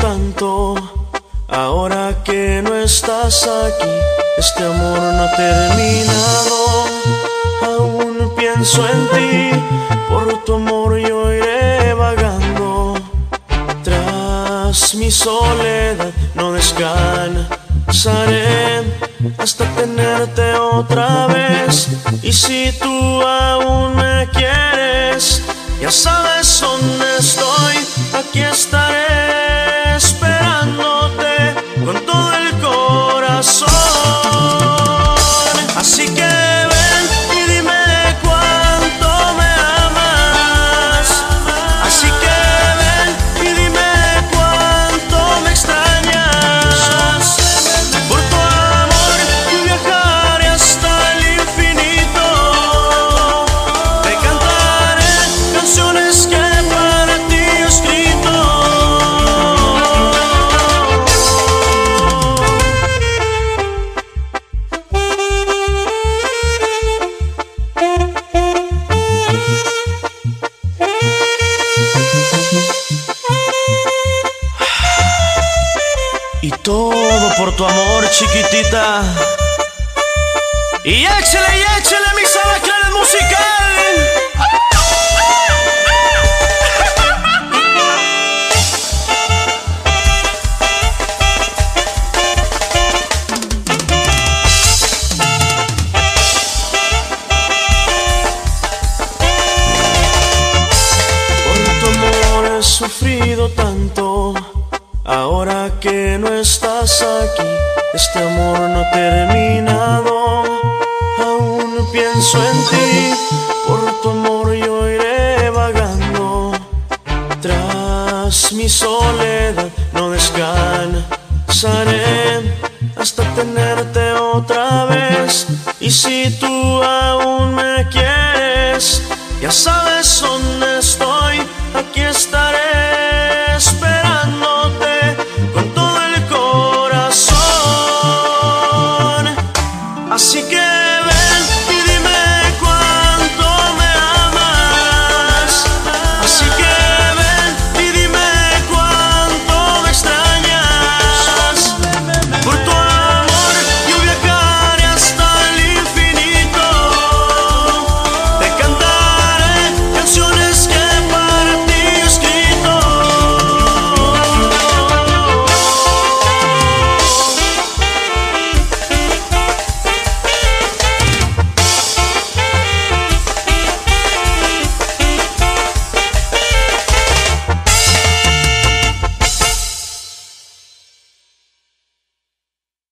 tanto. Ahora que no estás aquí, este amor no ha terminado. Aún pienso en ti, por tu amor yo iré vagando. Tras mi soledad no descansaré hasta tenerte otra vez. Y si tú aún me quieres, ya sabes dónde todo por tu amor, chiquitita. Y échale, y échale, mi musical. Tu amor he sufrido tanto. Ahora que no estás aquí, este amor no ha terminado. Aún pienso en ti, por tu amor yo iré vagando. Tras mi soledad no descansaré hasta tenerte otra vez. Y si tú aún me quieres, ya sabes dónde estoy, aquí estaré